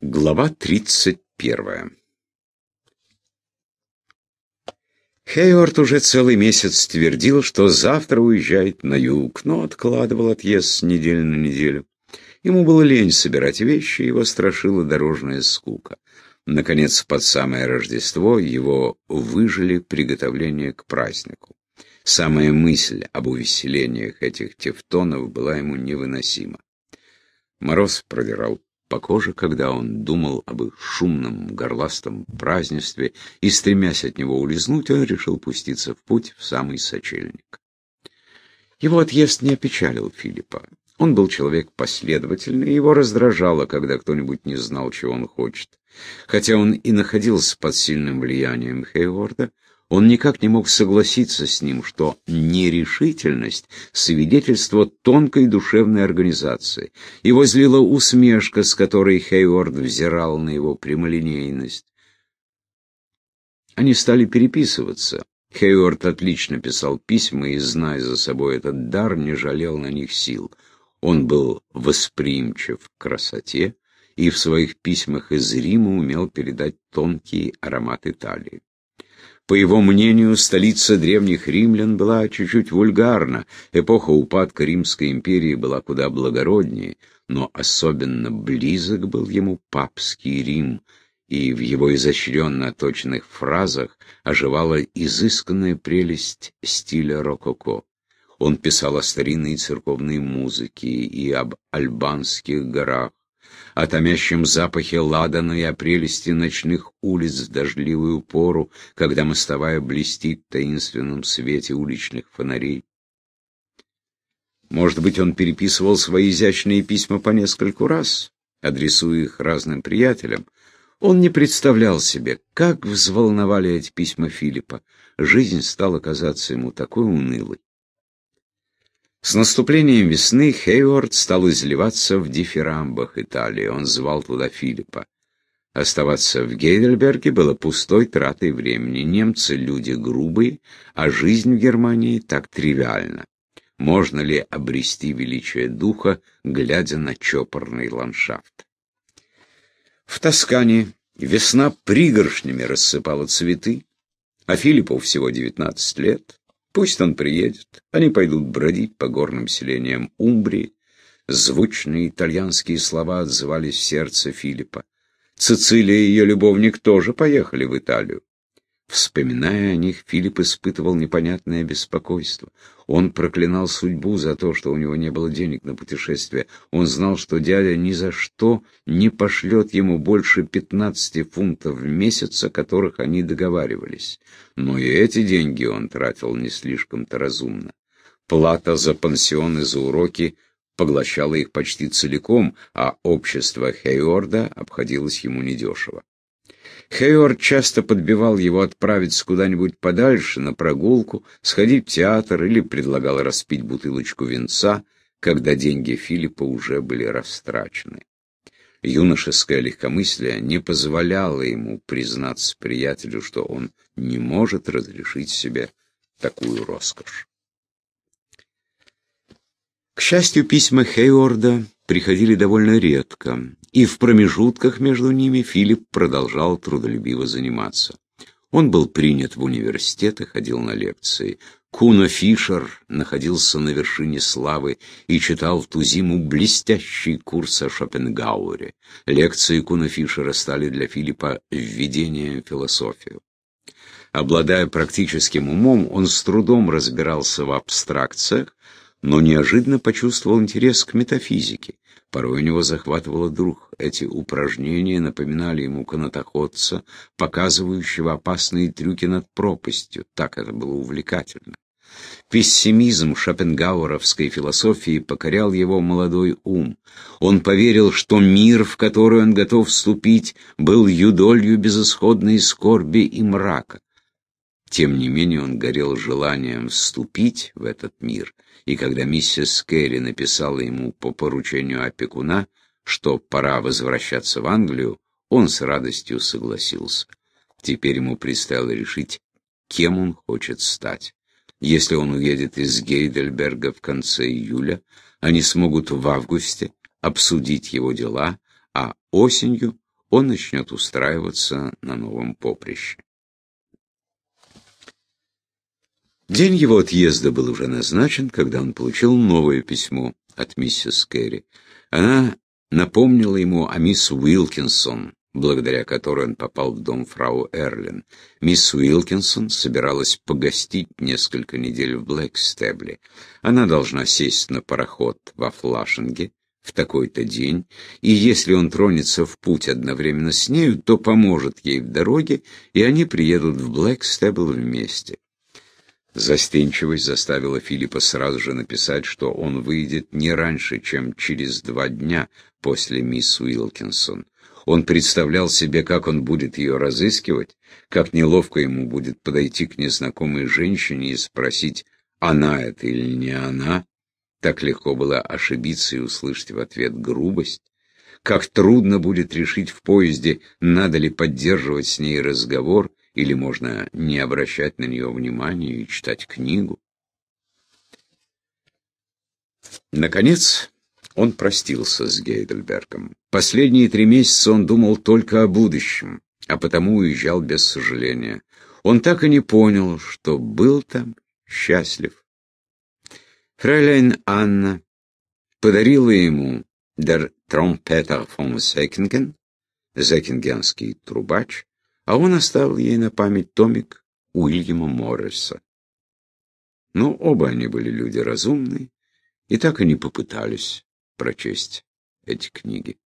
Глава 31 Хейворд уже целый месяц твердил, что завтра уезжает на юг, но откладывал отъезд с недели на неделю. Ему было лень собирать вещи, его страшила дорожная скука. Наконец, под самое Рождество его выжили приготовление к празднику. Самая мысль об увеселениях этих тевтонов была ему невыносима. Мороз продирал по коже, когда он думал об их шумном, горластом празднестве, и, стремясь от него улизнуть, он решил пуститься в путь в самый сочельник. Его отъезд не опечалил Филиппа. Он был человек последовательный, и его раздражало, когда кто-нибудь не знал, чего он хочет. Хотя он и находился под сильным влиянием Хейворда, он никак не мог согласиться с ним, что нерешительность — свидетельство тонкой душевной организации. Его злила усмешка, с которой Хейворд взирал на его прямолинейность. Они стали переписываться. Хейворд отлично писал письма и, зная за собой этот дар, не жалел на них сил. Он был восприимчив к красоте и в своих письмах из Рима умел передать тонкий аромат Италии. По его мнению, столица древних римлян была чуть-чуть вульгарна, эпоха упадка Римской империи была куда благороднее, но особенно близок был ему папский Рим, и в его изощренно оточенных фразах оживала изысканная прелесть стиля рококо. Он писал о старинной церковной музыке и об альбанских горах, о томящем запахе ладана и о прелести ночных улиц в дождливую пору, когда мостовая блестит в таинственном свете уличных фонарей. Может быть, он переписывал свои изящные письма по нескольку раз, адресуя их разным приятелям. Он не представлял себе, как взволновали эти письма Филиппа. Жизнь стала казаться ему такой унылой. С наступлением весны Хейворд стал изливаться в дифирамбах Италии. Он звал туда Филиппа. Оставаться в Гейдельберге было пустой тратой времени. Немцы — люди грубые, а жизнь в Германии так тривиальна. Можно ли обрести величие духа, глядя на чопорный ландшафт? В Тоскане весна пригоршнями рассыпала цветы, а Филиппу всего девятнадцать лет. Пусть он приедет, они пойдут бродить по горным селениям Умбрии. Звучные итальянские слова отзывались в сердце Филиппа. Цицилия и ее любовник тоже поехали в Италию. Вспоминая о них, Филипп испытывал непонятное беспокойство. Он проклинал судьбу за то, что у него не было денег на путешествие. Он знал, что дядя ни за что не пошлет ему больше пятнадцати фунтов в месяц, о которых они договаривались. Но и эти деньги он тратил не слишком-то разумно. Плата за пансион и за уроки поглощала их почти целиком, а общество Хейорда обходилось ему недешево. Хейор часто подбивал его отправиться куда-нибудь подальше, на прогулку, сходить в театр или предлагал распить бутылочку винца, когда деньги Филиппа уже были растрачены. Юношеское легкомыслие не позволяло ему признаться приятелю, что он не может разрешить себе такую роскошь. К счастью, письма Хейорда приходили довольно редко, и в промежутках между ними Филипп продолжал трудолюбиво заниматься. Он был принят в университет и ходил на лекции. Куно Фишер находился на вершине славы и читал в ту зиму блестящий курс о Шопенгауэре. Лекции Куно Фишера стали для Филиппа введением в философию. Обладая практическим умом, он с трудом разбирался в абстракциях, но неожиданно почувствовал интерес к метафизике. Порой у него захватывало дух. Эти упражнения напоминали ему канатоходца, показывающего опасные трюки над пропастью. Так это было увлекательно. Пессимизм шопенгауэровской философии покорял его молодой ум. Он поверил, что мир, в который он готов вступить, был юдолью безысходной скорби и мрака. Тем не менее он горел желанием вступить в этот мир, и когда миссис Керри написала ему по поручению опекуна, что пора возвращаться в Англию, он с радостью согласился. Теперь ему предстояло решить, кем он хочет стать. Если он уедет из Гейдельберга в конце июля, они смогут в августе обсудить его дела, а осенью он начнет устраиваться на новом поприще. День его отъезда был уже назначен, когда он получил новое письмо от миссис Керри. Она напомнила ему о мисс Уилкинсон, благодаря которой он попал в дом фрау Эрлин. Мисс Уилкинсон собиралась погостить несколько недель в Блэкстебле. Она должна сесть на пароход во Флашинге в такой-то день, и если он тронется в путь одновременно с нею, то поможет ей в дороге, и они приедут в Блэкстебл вместе. Застенчивость заставила Филиппа сразу же написать, что он выйдет не раньше, чем через два дня после мисс Уилкинсон. Он представлял себе, как он будет ее разыскивать, как неловко ему будет подойти к незнакомой женщине и спросить, она это или не она. Так легко было ошибиться и услышать в ответ грубость. Как трудно будет решить в поезде, надо ли поддерживать с ней разговор, или можно не обращать на нее внимания и читать книгу. Наконец, он простился с Гейдельбергом. Последние три месяца он думал только о будущем, а потому уезжал без сожаления. Он так и не понял, что был там счастлив. Фрейлейн Анна подарила ему «Der Trompeter von Секинген», «Зекингенский трубач», а он оставил ей на память томик Уильяма Морриса. Но оба они были люди разумные и так и не попытались прочесть эти книги.